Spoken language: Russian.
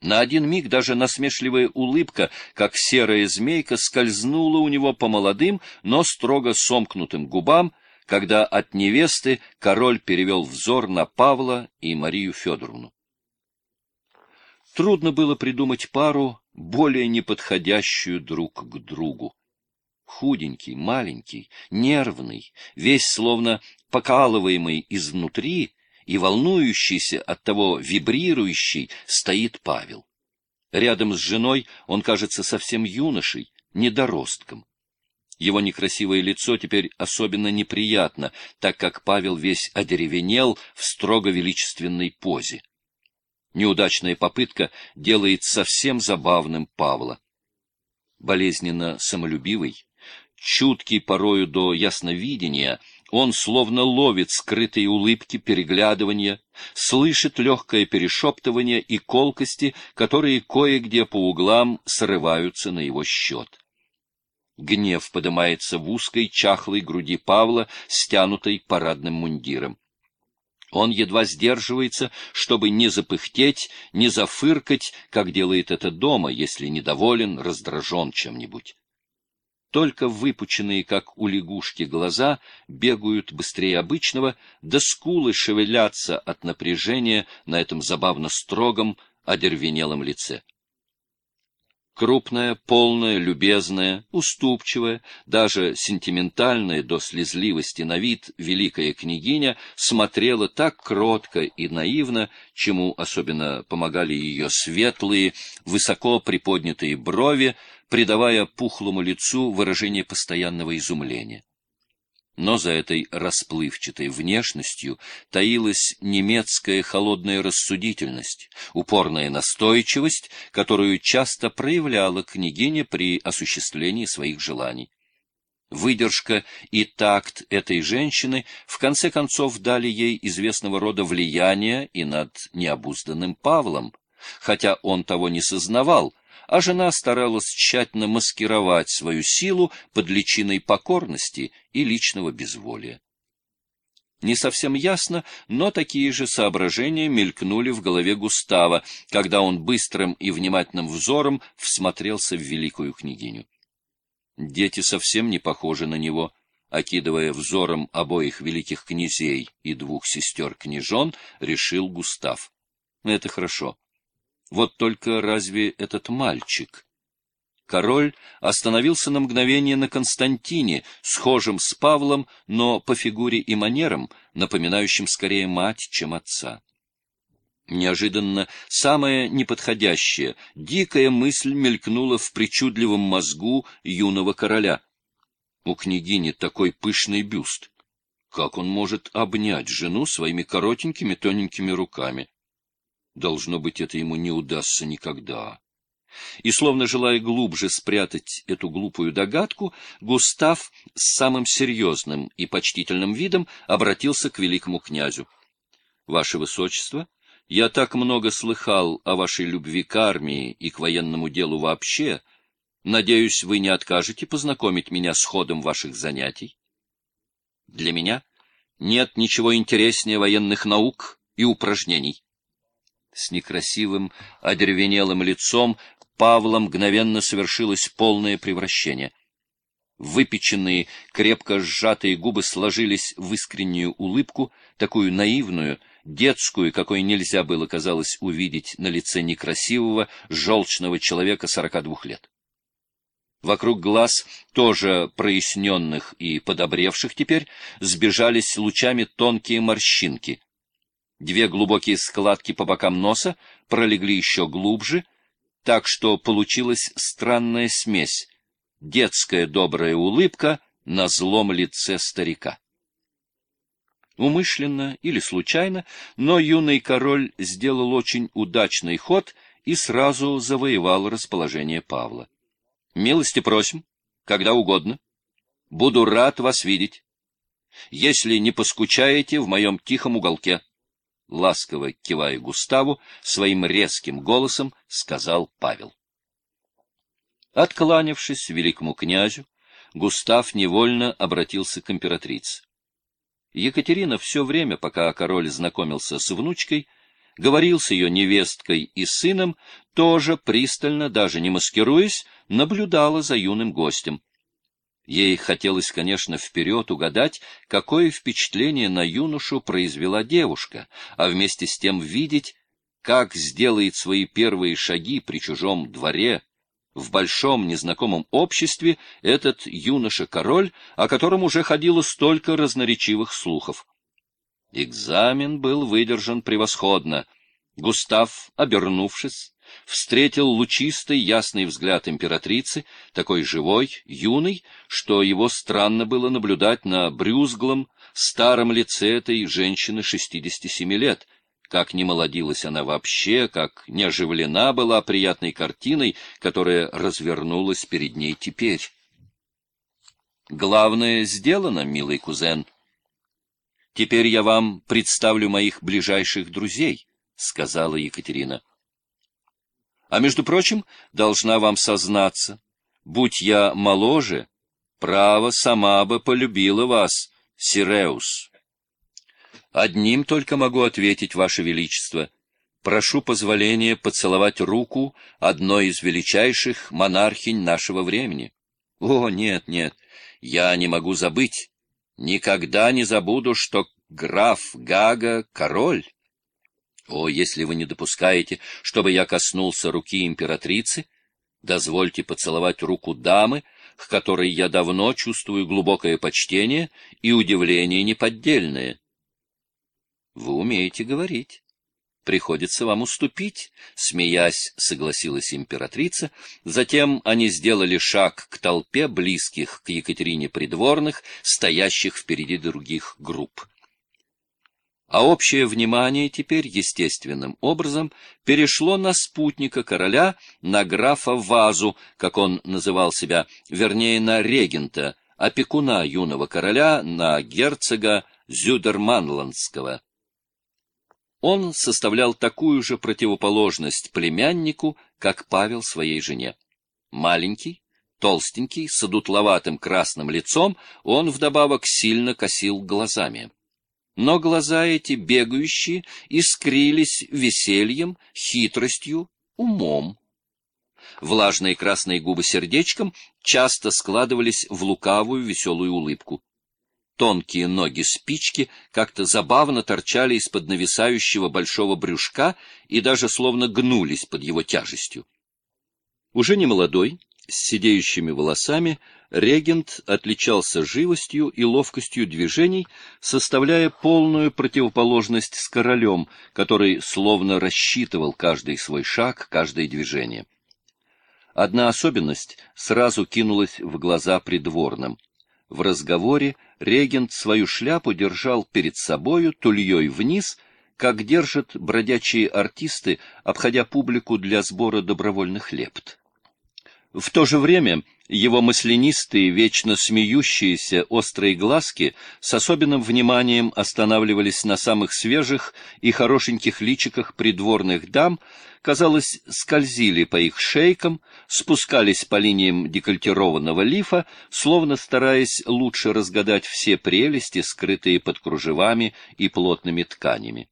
На один миг даже насмешливая улыбка, как серая змейка, скользнула у него по молодым, но строго сомкнутым губам, когда от невесты король перевел взор на Павла и Марию Федоровну. Трудно было придумать пару, более неподходящую друг к другу. Худенький, маленький, нервный, весь словно покалываемый изнутри и волнующийся, от того вибрирующий, стоит Павел. Рядом с женой он кажется совсем юношей, недоростком. Его некрасивое лицо теперь особенно неприятно, так как Павел весь одеревенел в строго величественной позе. Неудачная попытка делает совсем забавным Павла. Болезненно самолюбивый, чуткий порою до ясновидения, он словно ловит скрытые улыбки, переглядывания, слышит легкое перешептывание и колкости, которые кое-где по углам срываются на его счет. Гнев поднимается в узкой, чахлой груди Павла, стянутой парадным мундиром. Он едва сдерживается, чтобы не запыхтеть, не зафыркать, как делает это дома, если недоволен, раздражен чем-нибудь. Только выпученные, как у лягушки, глаза бегают быстрее обычного, да скулы шевелятся от напряжения на этом забавно строгом, одервенелом лице. Крупная, полная, любезная, уступчивая, даже сентиментальная до слезливости на вид великая княгиня смотрела так кротко и наивно, чему особенно помогали ее светлые, высоко приподнятые брови, придавая пухлому лицу выражение постоянного изумления. Но за этой расплывчатой внешностью таилась немецкая холодная рассудительность, упорная настойчивость, которую часто проявляла княгиня при осуществлении своих желаний. Выдержка и такт этой женщины в конце концов дали ей известного рода влияние и над необузданным Павлом, хотя он того не сознавал, а жена старалась тщательно маскировать свою силу под личиной покорности и личного безволия. Не совсем ясно, но такие же соображения мелькнули в голове Густава, когда он быстрым и внимательным взором всмотрелся в великую княгиню. Дети совсем не похожи на него, окидывая взором обоих великих князей и двух сестер-княжон, решил Густав. Это хорошо. Вот только разве этот мальчик? Король остановился на мгновение на Константине, схожем с Павлом, но по фигуре и манерам, напоминающим скорее мать, чем отца. Неожиданно самая неподходящая, дикая мысль мелькнула в причудливом мозгу юного короля. У княгини такой пышный бюст. Как он может обнять жену своими коротенькими тоненькими руками? Должно быть, это ему не удастся никогда. И, словно желая глубже спрятать эту глупую догадку, Густав с самым серьезным и почтительным видом обратился к великому князю. — Ваше Высочество, я так много слыхал о вашей любви к армии и к военному делу вообще. Надеюсь, вы не откажете познакомить меня с ходом ваших занятий? Для меня нет ничего интереснее военных наук и упражнений с некрасивым, одеревенелым лицом Павла мгновенно совершилось полное превращение. Выпеченные, крепко сжатые губы сложились в искреннюю улыбку, такую наивную, детскую, какой нельзя было, казалось, увидеть на лице некрасивого, желчного человека сорока двух лет. Вокруг глаз, тоже проясненных и подобревших теперь, сбежались лучами тонкие морщинки, Две глубокие складки по бокам носа пролегли еще глубже, так что получилась странная смесь — детская добрая улыбка на злом лице старика. Умышленно или случайно, но юный король сделал очень удачный ход и сразу завоевал расположение Павла. — Милости просим, когда угодно. Буду рад вас видеть. Если не поскучаете в моем тихом уголке. — ласково кивая Густаву, своим резким голосом сказал Павел. Откланявшись великому князю, Густав невольно обратился к императрице. Екатерина все время, пока король знакомился с внучкой, говорил с ее невесткой и сыном, тоже пристально, даже не маскируясь, наблюдала за юным гостем. Ей хотелось, конечно, вперед угадать, какое впечатление на юношу произвела девушка, а вместе с тем видеть, как сделает свои первые шаги при чужом дворе, в большом незнакомом обществе этот юноша-король, о котором уже ходило столько разноречивых слухов. Экзамен был выдержан превосходно. Густав, обернувшись, встретил лучистый ясный взгляд императрицы, такой живой, юный, что его странно было наблюдать на брюзглом, старом лице этой женщины 67 лет, как не молодилась она вообще, как не оживлена была приятной картиной, которая развернулась перед ней теперь. Главное сделано, милый кузен. Теперь я вам представлю моих ближайших друзей, — сказала Екатерина. А между прочим, должна вам сознаться, будь я моложе, право сама бы полюбила вас, Сиреус. Одним только могу ответить, Ваше Величество. Прошу позволения поцеловать руку одной из величайших монархинь нашего времени. О, нет, нет, я не могу забыть, никогда не забуду, что граф Гага — король. О, если вы не допускаете, чтобы я коснулся руки императрицы, дозвольте поцеловать руку дамы, к которой я давно чувствую глубокое почтение и удивление неподдельное. Вы умеете говорить. Приходится вам уступить, смеясь, согласилась императрица. Затем они сделали шаг к толпе близких к Екатерине придворных, стоящих впереди других групп а общее внимание теперь естественным образом перешло на спутника короля, на графа Вазу, как он называл себя, вернее, на регента, опекуна юного короля, на герцога Зюдерманландского. Он составлял такую же противоположность племяннику, как Павел своей жене. Маленький, толстенький, с одутловатым красным лицом, он вдобавок сильно косил глазами но глаза эти бегающие искрились весельем, хитростью, умом. Влажные красные губы сердечком часто складывались в лукавую веселую улыбку. Тонкие ноги спички как-то забавно торчали из-под нависающего большого брюшка и даже словно гнулись под его тяжестью. Уже не молодой, с сидеющими волосами, регент отличался живостью и ловкостью движений, составляя полную противоположность с королем, который словно рассчитывал каждый свой шаг, каждое движение. Одна особенность сразу кинулась в глаза придворным. В разговоре регент свою шляпу держал перед собою тульей вниз, как держат бродячие артисты, обходя публику для сбора добровольных лепт. В то же время его маслянистые, вечно смеющиеся острые глазки с особенным вниманием останавливались на самых свежих и хорошеньких личиках придворных дам, казалось, скользили по их шейкам, спускались по линиям декольтированного лифа, словно стараясь лучше разгадать все прелести, скрытые под кружевами и плотными тканями.